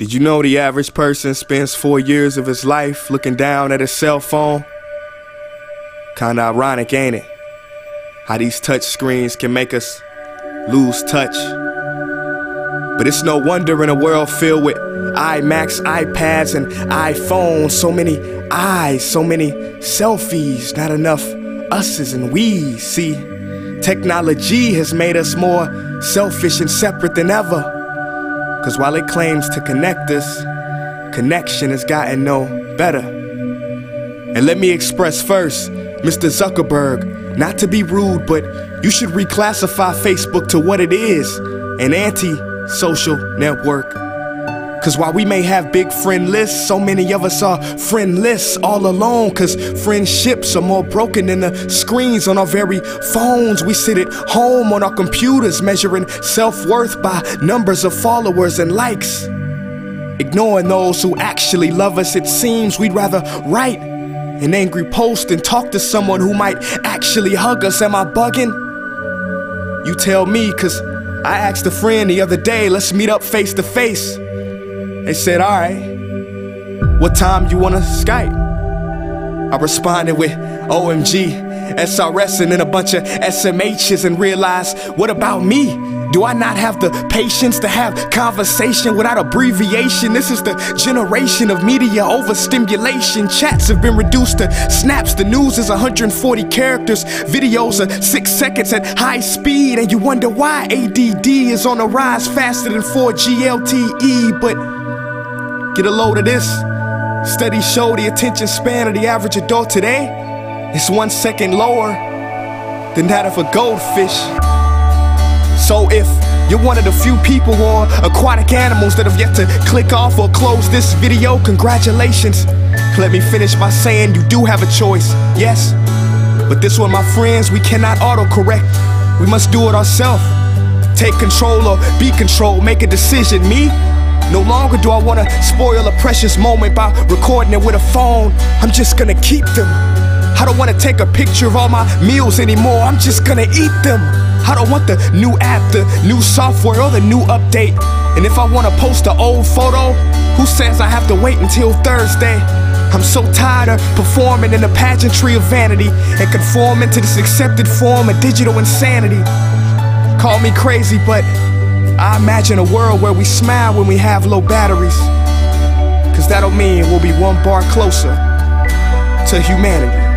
Did you know the average person spends four years of his life looking down at his cell phone? Kinda ironic, ain't it? How these touch screens can make us lose touch. But it's no wonder in a world filled with iMacs, iPads, and iPhones, so many eyes, so many selfies, not enough us's and we's. See, technology has made us more selfish and separate than ever. Cause while it claims to connect us, connection has gotten no better. And let me express first, Mr. Zuckerberg, not to be rude, but you should reclassify Facebook to what it is an anti social network. Cause while we may have big friend lists, so many of us are friendless all alone. Cause friendships are more broken than the screens on our very phones. We sit at home on our computers measuring self worth by numbers of followers and likes. Ignoring those who actually love us, it seems we'd rather write an angry post and talk to someone who might actually hug us. Am I bugging? You tell me, cause I asked a friend the other day, let's meet up face to face. They said, alright, what time you wanna Skype? I responded with OMG, SRS, and then a bunch of SMHs and realized, what about me? Do I not have the patience to have conversation without abbreviation? This is the generation of media overstimulation. Chats have been reduced to snaps. The news is 140 characters. Videos are six seconds at high speed. And you wonder why ADD is on the rise faster than 4G LTE. But Get a load of this. Studies show the attention span of the average adult today is one second lower than that of a goldfish. So if you're one of the few people or aquatic animals that have yet to click off or close this video, congratulations. Let me finish by saying you do have a choice, yes. But this one, my friends, we cannot autocorrect. We must do it ourselves. Take control or be controlled, make a decision. Me, no longer do I wanna spoil a precious moment by recording it with a phone. I'm just gonna keep them. I don't wanna take a picture of all my meals anymore. I'm just gonna eat them. I don't want the new app, the new software, or the new update. And if I wanna post an old photo, who says I have to wait until Thursday? I'm so tired of performing in the pageantry of vanity and conforming to this accepted form of digital insanity. Call me crazy, but I imagine a world where we smile when we have low batteries. Cause that'll mean we'll be one bar closer to humanity.